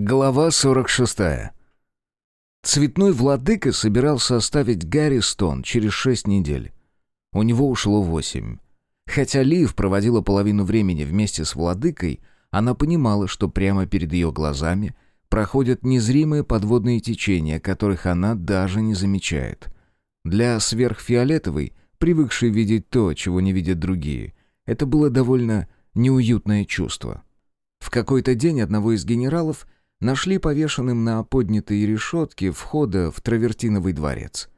Глава 46. Цветной владыка собирался оставить Гарри Стон через шесть недель. У него ушло восемь. Хотя Лив проводила половину времени вместе с владыкой, она понимала, что прямо перед ее глазами проходят незримые подводные течения, которых она даже не замечает. Для сверхфиолетовой, привыкшей видеть то, чего не видят другие, это было довольно неуютное чувство. В какой-то день одного из генералов – нашли повешенным на поднятой решетке входа в Травертиновый дворец.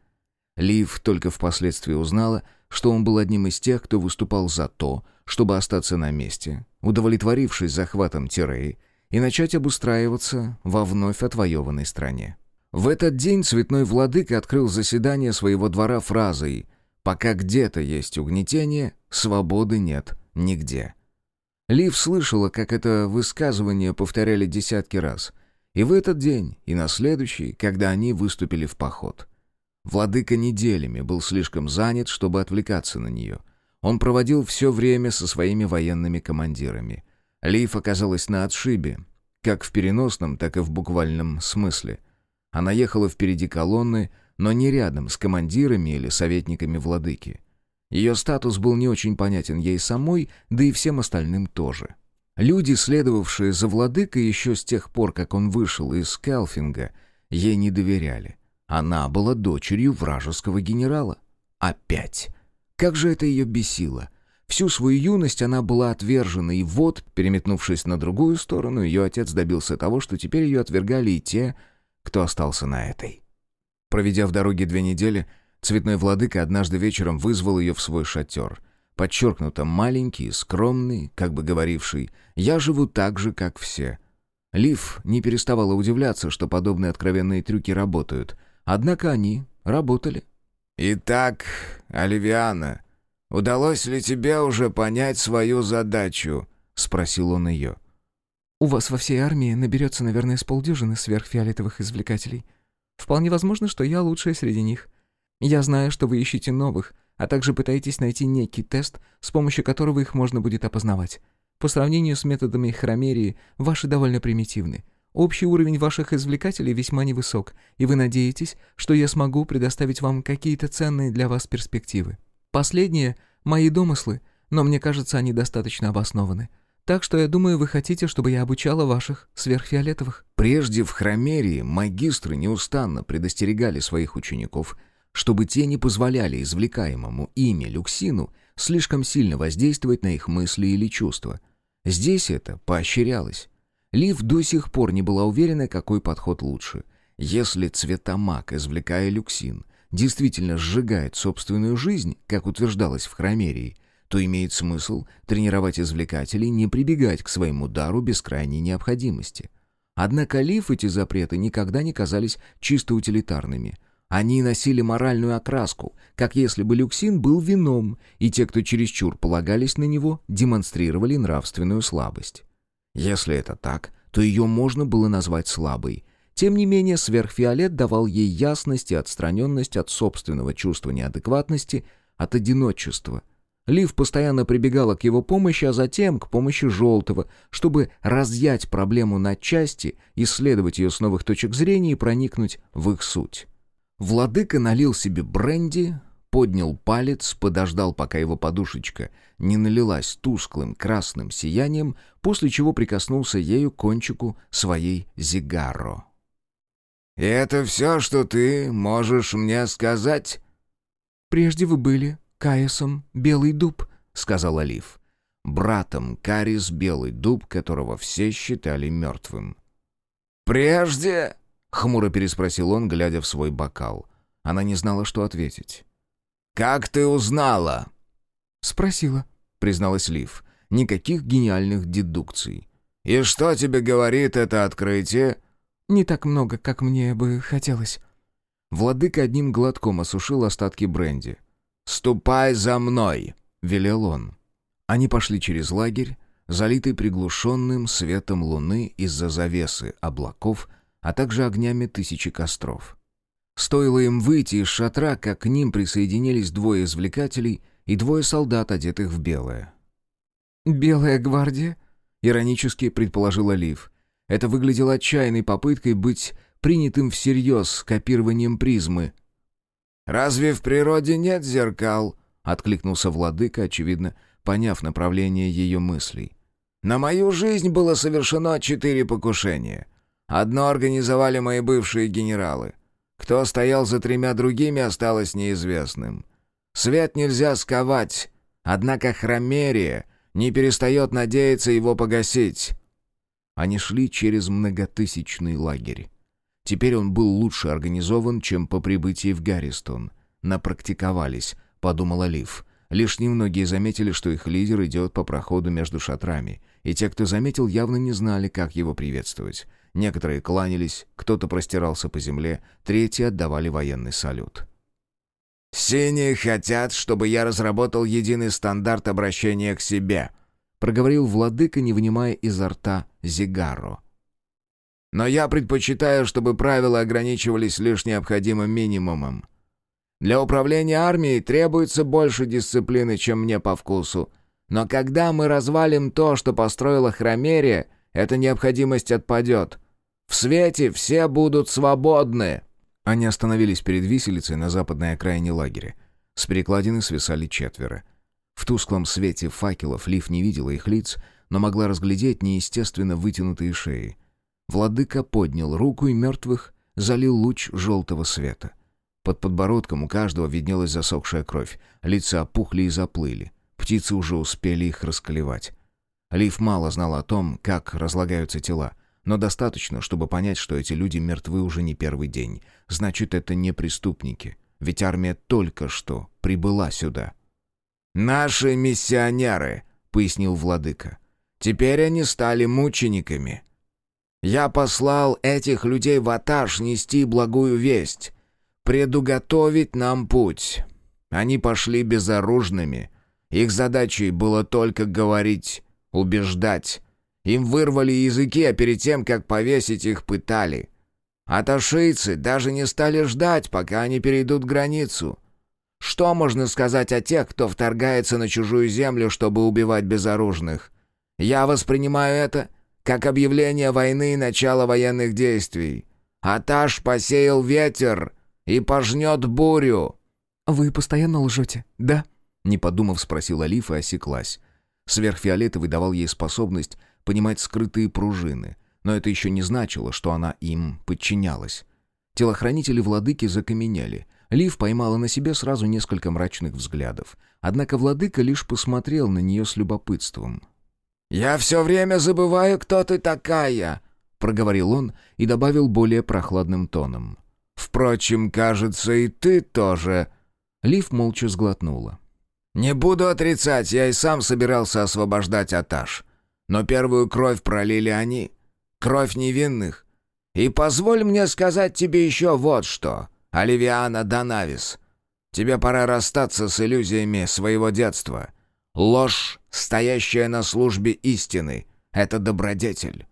Лив только впоследствии узнала, что он был одним из тех, кто выступал за то, чтобы остаться на месте, удовлетворившись захватом Тиреи, и начать обустраиваться во вновь отвоеванной стране. В этот день цветной владыка открыл заседание своего двора фразой «Пока где-то есть угнетение, свободы нет нигде». Лив слышала, как это высказывание повторяли десятки раз. И в этот день, и на следующий, когда они выступили в поход. Владыка неделями был слишком занят, чтобы отвлекаться на нее. Он проводил все время со своими военными командирами. Лив оказалась на отшибе, как в переносном, так и в буквальном смысле. Она ехала впереди колонны, но не рядом с командирами или советниками владыки. Ее статус был не очень понятен ей самой, да и всем остальным тоже. Люди, следовавшие за владыкой еще с тех пор, как он вышел из Келфинга, ей не доверяли. Она была дочерью вражеского генерала. Опять. Как же это ее бесило. Всю свою юность она была отвержена, и вот, переметнувшись на другую сторону, ее отец добился того, что теперь ее отвергали и те, кто остался на этой. Проведя в дороге две недели, Цветной владыка однажды вечером вызвал ее в свой шатер. Подчеркнуто маленький, скромный, как бы говоривший «Я живу так же, как все». Лив не переставала удивляться, что подобные откровенные трюки работают. Однако они работали. «Итак, Оливиана, удалось ли тебе уже понять свою задачу?» — спросил он ее. «У вас во всей армии наберется, наверное, с полдюжины сверхфиолетовых извлекателей. Вполне возможно, что я лучшая среди них. Я знаю, что вы ищете новых, а также пытаетесь найти некий тест, с помощью которого их можно будет опознавать. По сравнению с методами хромерии, ваши довольно примитивны. Общий уровень ваших извлекателей весьма невысок, и вы надеетесь, что я смогу предоставить вам какие-то ценные для вас перспективы. Последние — мои домыслы, но мне кажется, они достаточно обоснованы. Так что я думаю, вы хотите, чтобы я обучала ваших сверхфиолетовых». Прежде в хромерии магистры неустанно предостерегали своих учеников — чтобы те не позволяли извлекаемому ими люксину слишком сильно воздействовать на их мысли или чувства. Здесь это поощрялось. Лив до сих пор не была уверена, какой подход лучше. Если цветомаг, извлекая люксин, действительно сжигает собственную жизнь, как утверждалось в хромерии, то имеет смысл тренировать извлекателей не прибегать к своему дару без крайней необходимости. Однако Лив эти запреты никогда не казались чисто утилитарными – они носили моральную окраску, как если бы люксин был вином, и те, кто чересчур полагались на него, демонстрировали нравственную слабость. Если это так, то ее можно было назвать слабой. Тем не менее, сверхфиолет давал ей ясность и отстраненность от собственного чувства неадекватности, от одиночества. Лив постоянно прибегала к его помощи, а затем к помощи Желтого, чтобы разъять проблему на части, исследовать ее с новых точек зрения и проникнуть в их суть. Владыка налил себе бренди, поднял палец, подождал, пока его подушечка не налилась тусклым красным сиянием, после чего прикоснулся ею к кончику своей зигарро. «И это все, что ты можешь мне сказать?» «Прежде вы были Каесом Белый Дуб», — сказал Олив. Братом Карис Белый Дуб, которого все считали мертвым. «Прежде?» — хмуро переспросил он, глядя в свой бокал. Она не знала, что ответить. «Как ты узнала?» «Спросила», — призналась Лив. «Никаких гениальных дедукций». «И что тебе говорит это открытие?» «Не так много, как мне бы хотелось». Владыка одним глотком осушил остатки бренди. «Ступай за мной!» — велел он. Они пошли через лагерь, залитый приглушенным светом луны из-за завесы облаков — а также огнями тысячи костров. Стоило им выйти из шатра, как к ним присоединились двое извлекателей и двое солдат, одетых в белое. «Белая гвардия?» — иронически предположил Олив. Это выглядело отчаянной попыткой быть принятым всерьез копированием призмы. «Разве в природе нет зеркал?» — откликнулся владыка, очевидно, поняв направление ее мыслей. «На мою жизнь было совершено четыре покушения. Одно организовали мои бывшие генералы. Кто стоял за тремя другими, осталось неизвестным. Свет нельзя сковать, однако хромерия не перестает надеяться его погасить». Они шли через многотысячный лагерь. Теперь он был лучше организован, чем по прибытии в Гарристон. Напрактиковались, подумал Олив. Лишь немногие заметили, что их лидер идет по проходу между шатрами, и те, кто заметил, явно не знали, как его приветствовать. Некоторые кланялись, кто-то простирался по земле, третьи отдавали военный салют. «Синие хотят, чтобы я разработал единый стандарт обращения к себе», проговорил владыка, не вынимая изо рта зигарро. «Но я предпочитаю, чтобы правила ограничивались лишь необходимым минимумом. Для управления армией требуется больше дисциплины, чем мне по вкусу. Но когда мы развалим то, что построила Хромерия, эта необходимость отпадет. В свете все будут свободны». Они остановились перед виселицей на западной окраине лагеря. С перекладины свисали четверо. В тусклом свете факелов Лив не видела их лиц, но могла разглядеть неестественно вытянутые шеи. Владыка поднял руку, и мертвых залил луч желтого света. Под подбородком у каждого виднелась засохшая кровь, лица опухли и заплыли. Птицы уже успели их расколевать. Лив мало знал о том, как разлагаются тела, но достаточно, чтобы понять, что эти люди мертвы уже не первый день. Значит, это не преступники, ведь армия только что прибыла сюда. «Наши миссионеры», — пояснил владыка. «Теперь они стали мучениками. Я послал этих людей в Аташ нести благую весть, предуготовить нам путь. Они пошли безоружными. Их задачей было только говорить, убеждать. Им вырвали языки, а перед тем, как повесить, их пытали. Аташийцы даже не стали ждать, пока они перейдут границу. Что можно сказать о тех, кто вторгается на чужую землю, чтобы убивать безоружных? Я воспринимаю это как объявление войны и начало военных действий. Аташ посеял ветер и пожнет бурю». «Вы постоянно лжете, да?» Не подумав, спросила Лиф и осеклась. Сверхфиолетовый давал ей способность понимать скрытые пружины, но это еще не значило, что она им подчинялась. Телохранители владыки закаменели — Лив поймала на себе сразу несколько мрачных взглядов. Однако владыка лишь посмотрел на нее с любопытством. «Я все время забываю, кто ты такая», — проговорил он и добавил более прохладным тоном. «Впрочем, кажется, и ты тоже». Лив молча сглотнула. «Не буду отрицать, я и сам собирался освобождать Аташ. Но первую кровь пролили они. Кровь невинных. И позволь мне сказать тебе еще вот что. Оливиана Данавис, тебе пора расстаться с иллюзиями своего детства. Ложь, стоящая на службе истины, — это добродетель.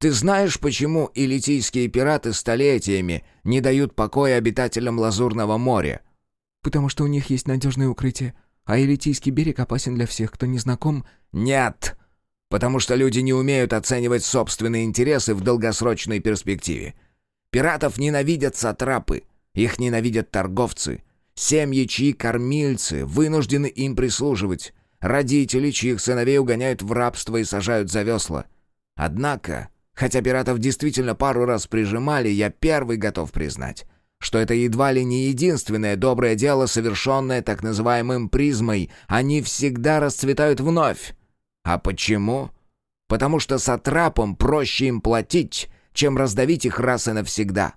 Ты знаешь, почему илитийские пираты столетиями не дают покоя обитателям Лазурного моря? Потому что у них есть надежное укрытие, а Илитийский берег опасен для всех, кто не знаком. Нет! Потому что люди не умеют оценивать собственные интересы в долгосрочной перспективе. Пиратов ненавидят сатрапы, их ненавидят торговцы, семьи, чьи кормильцы вынуждены им прислуживать, родители, чьих сыновей угоняют в рабство и сажают за весла. Однако, хотя пиратов действительно пару раз прижимали, я первый готов признать, что это едва ли не единственное доброе дело, совершенное так называемым призмой. Они всегда расцветают вновь. А почему? Потому что сатрапам проще им платить, чем раздавить их раз и навсегда.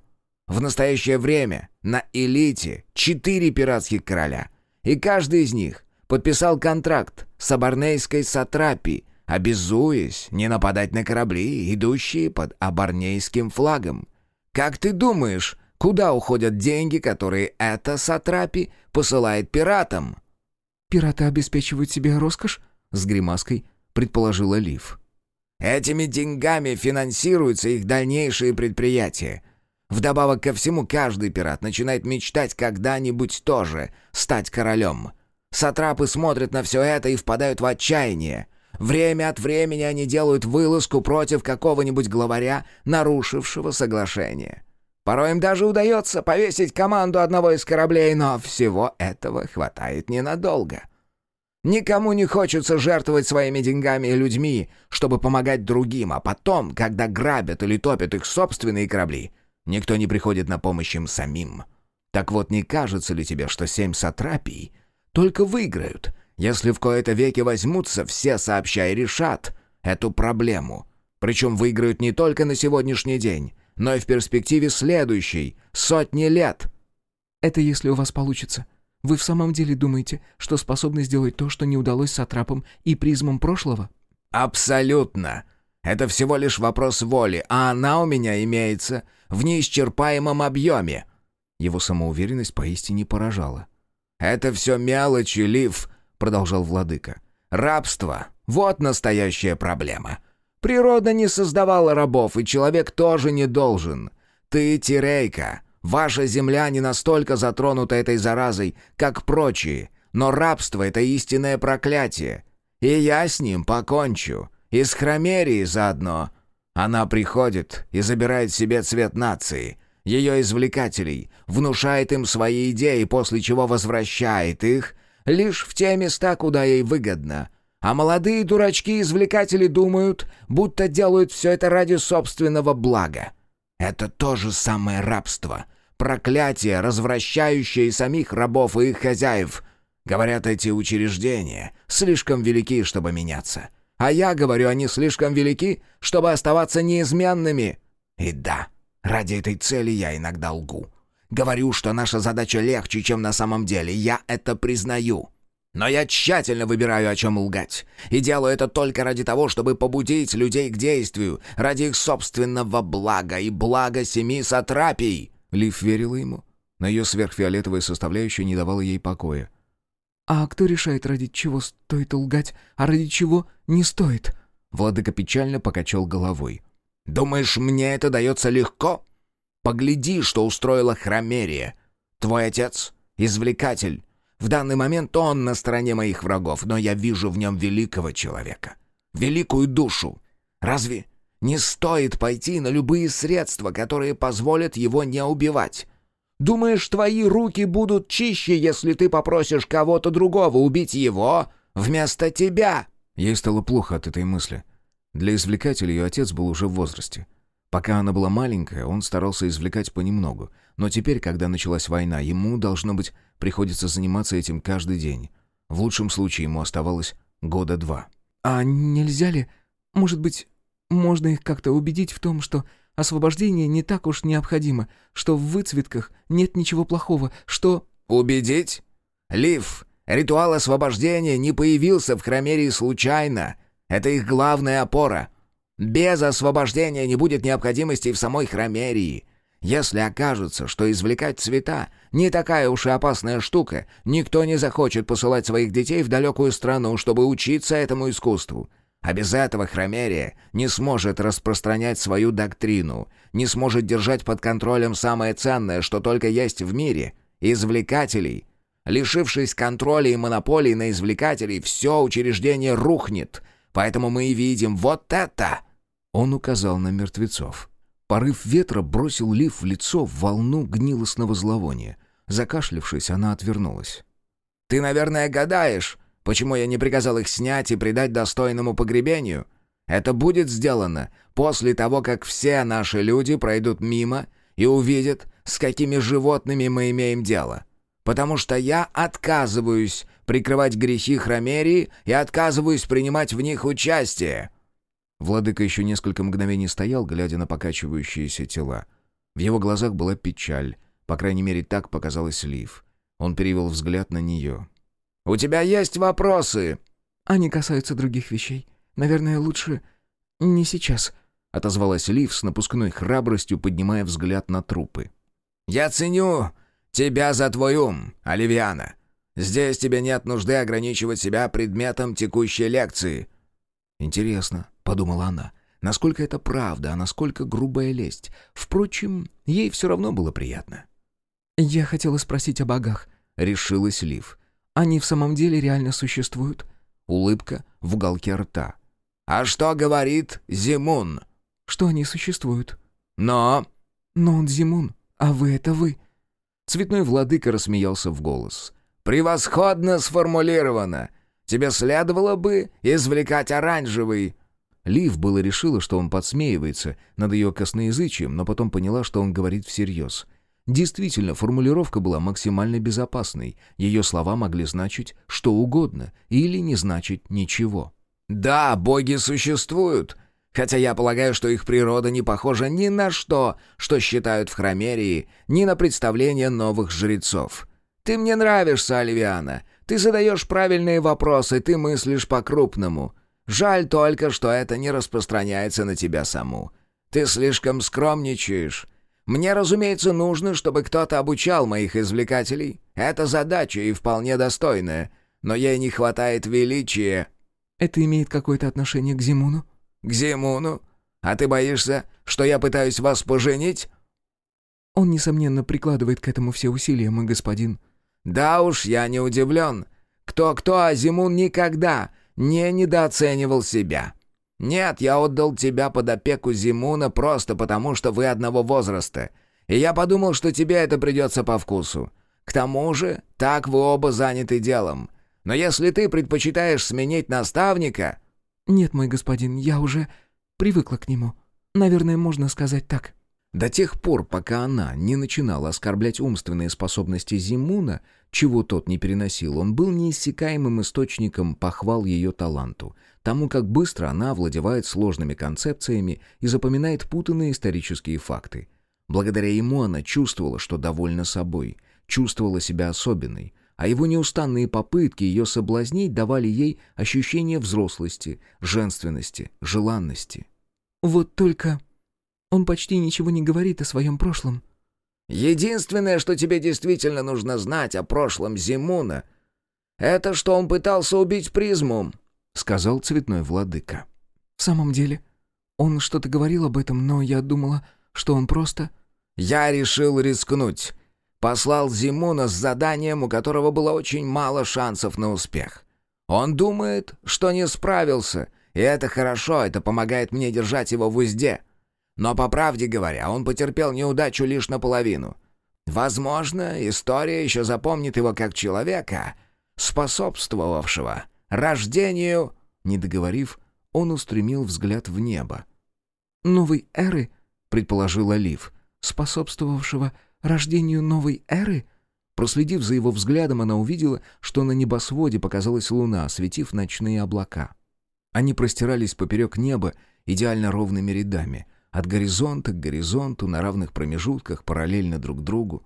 В настоящее время на элите четыре пиратских короля, и каждый из них подписал контракт с абарнейской сатрапией, обязуясь не нападать на корабли, идущие под абарнейским флагом. Как ты думаешь, куда уходят деньги, которые эта сатрапи посылает пиратам?» «Пираты обеспечивают себе роскошь?» — с гримаской предположила Лив. «Этими деньгами финансируются их дальнейшие предприятия. Вдобавок ко всему, каждый пират начинает мечтать когда-нибудь тоже стать королем. Сатрапы смотрят на все это и впадают в отчаяние. Время от времени они делают вылазку против какого-нибудь главаря, нарушившего соглашение. Порой им даже удается повесить команду одного из кораблей, но всего этого хватает ненадолго. Никому не хочется жертвовать своими деньгами и людьми, чтобы помогать другим, а потом, когда грабят или топят их собственные корабли, никто не приходит на помощь им самим. Так вот, не кажется ли тебе, что семь сатрапий только выиграют, если в кои-то веки возьмутся все сообща и решат эту проблему? Причем выиграют не только на сегодняшний день, но и в перспективе следующей, сотни лет. Это если у вас получится. Вы в самом деле думаете, что способны сделать то, что не удалось сатрапам и призмам прошлого? Абсолютно. Это всего лишь вопрос воли, а она у меня имеется в неисчерпаемом объеме. Его самоуверенность поистине поражала. «Это все мелочи, Лив», — продолжал владыка. «Рабство — вот настоящая проблема. Природа не создавала рабов, и человек тоже не должен. Ты, Тирейка, Ваша земля не настолько затронута этой заразой, как прочие, но рабство — это истинное проклятие. И я с ним покончу. И с Хромерией заодно. Она приходит и забирает себе цвет нации, ее извлекателей, внушает им свои идеи, после чего возвращает их лишь в те места, куда ей выгодно. А молодые дурачки-извлекатели думают, будто делают все это ради собственного блага. Это то же самое рабство. Проклятие, развращающее самих рабов и их хозяев. Говорят, эти учреждения слишком велики, чтобы меняться. А я говорю, они слишком велики, чтобы оставаться неизменными. И да, ради этой цели я иногда лгу. Говорю, что наша задача легче, чем на самом деле. Я это признаю. Но я тщательно выбираю, о чем лгать. И делаю это только ради того, чтобы побудить людей к действию, ради их собственного блага и блага семи сатрапий». Лив верила ему, но ее сверхфиолетовая составляющая не давала ей покоя. «А кто решает, ради чего стоит лгать, а ради чего не стоит?» Владыка печально покачал головой. «Думаешь, мне это дается легко? Погляди, что устроила Хромерия. Твой отец — извлекатель, в данный момент он на стороне моих врагов, но я вижу в нем великого человека. Великую душу. Разве не стоит пойти на любые средства, которые позволят его не убивать? Думаешь, твои руки будут чище, если ты попросишь кого-то другого убить его вместо тебя?» Ей стало плохо от этой мысли. Для извлекателя ее отец был уже в возрасте. Пока она была маленькая, он старался извлекать понемногу, но теперь, когда началась война, ему, должно быть, приходится заниматься этим каждый день. В лучшем случае ему оставалось года два. «А нельзя ли, может быть, можно их как-то убедить в том, что освобождение не так уж необходимо, что в выцветках нет ничего плохого, что...» «Убедить? Лив, ритуал освобождения не появился в Хромерии случайно. Это их главная опора. Без освобождения не будет необходимости в самой Хромерии. Если окажется, что извлекать цвета не такая уж и опасная штука, никто не захочет посылать своих детей в далекую страну, чтобы учиться этому искусству. А без этого Хромерия не сможет распространять свою доктрину, не сможет держать под контролем самое ценное, что только есть в мире — извлекателей. Лишившись контроля и монополии на извлекателей, все учреждение рухнет. Поэтому мы и видим вот это!» Он указал на мертвецов. Порыв ветра бросил Лив в лицо в волну гнилостного зловония. Закашлившись, она отвернулась. «Ты, наверное, гадаешь, почему я не приказал их снять и предать достойному погребению? Это будет сделано после того, как все наши люди пройдут мимо и увидят, с какими животными мы имеем дело. Потому что я отказываюсь прикрывать грехи Хромерии и отказываюсь принимать в них участие». Владыка еще несколько мгновений стоял, глядя на покачивающиеся тела. В его глазах была печаль, по крайней мере, так показалось Лив. Он перевел взгляд на нее. «У тебя есть вопросы?» «Они касаются других вещей. Наверное, лучше не сейчас», — отозвалась Лив с напускной храбростью, поднимая взгляд на трупы. «Я ценю тебя за твой ум, Оливиана. Здесь тебе нет нужды ограничивать себя предметом текущей лекции». «Интересно, — подумала она. Насколько это правда, а насколько грубая лесть. Впрочем, ей все равно было приятно. «Я хотела спросить о богах», — решилась Лив. «Они в самом деле реально существуют?» улыбка в уголке рта. «А что говорит Зимун?» «Что они существуют». «Но...» «Но он Зимун, а вы — это вы». Цветной владыка рассмеялся в голос. «Превосходно сформулировано! Тебе следовало бы извлекать оранжевый!» Лив было решила, что он подсмеивается над ее косноязычием, но потом поняла, что он говорит всерьез. Действительно, формулировка была максимально безопасной. Ее слова могли значить что угодно или не значить ничего. «Да, боги существуют, хотя я полагаю, что их природа не похожа ни на что, что считают в Хромерии, ни на представление новых жрецов. Ты мне нравишься, Оливиана. Ты задаешь правильные вопросы, ты мыслишь по-крупному. Жаль только, что это не распространяется на тебя саму. Ты слишком скромничаешь. Мне, разумеется, нужно, чтобы кто-то обучал моих извлекателей. Это задача и вполне достойная. Но ей не хватает величия». «Это имеет какое-то отношение к Зимуну?» «К Зимуну? А ты боишься, что я пытаюсь вас поженить?» «Он, несомненно, прикладывает к этому все усилия, мой господин». «Да уж, я не удивлен. Кто-кто, а Зимун никогда не недооценивал себя. Нет, я отдал тебя под опеку Зимуна просто потому, что вы одного возраста. И я подумал, что тебе это придется по вкусу. К тому же, так вы оба заняты делом. Но если ты предпочитаешь сменить наставника...» «Нет, мой господин, я уже привыкла к нему. Наверное, можно сказать так». До тех пор, пока она не начинала оскорблять умственные способности Зимуна, чего тот не переносил, он был неиссякаемым источником похвал ее таланту, тому, как быстро она овладевает сложными концепциями и запоминает путанные исторические факты. Благодаря ему она чувствовала, что довольна собой, чувствовала себя особенной, а его неустанные попытки ее соблазнить давали ей ощущение взрослости, женственности, желанности. «Вот только он почти ничего не говорит о своем прошлом». «Единственное, что тебе действительно нужно знать о прошлом Зимуна, это что он пытался убить призму», — сказал цветной владыка. «В самом деле, он что-то говорил об этом, но я думала, что он просто...» «Я решил рискнуть. Послал Зимуна с заданием, у которого было очень мало шансов на успех. Он думает, что не справился, и это хорошо, это помогает мне держать его в узде». Но, по правде говоря, он потерпел неудачу лишь наполовину. Возможно, история еще запомнит его как человека, способствовавшего рождению...» Не договорив, он устремил взгляд в небо. «Новой эры?» — предположила Лив. «Способствовавшего рождению новой эры?» Проследив за его взглядом, она увидела, что на небосводе показалась луна, осветив ночные облака. Они простирались поперек неба идеально ровными рядами — от горизонта к горизонту на равных промежутках, параллельно друг другу.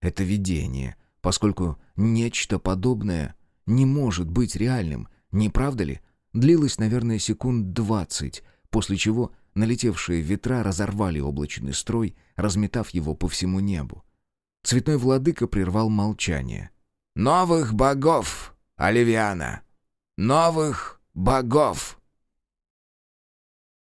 Это видение, поскольку нечто подобное не может быть реальным, не правда ли? Длилось, наверное, секунд двадцать, после чего налетевшие ветра разорвали облачный строй, разметав его по всему небу. Цветной владыка прервал молчание. «Новых богов, Оливиана! Новых богов!»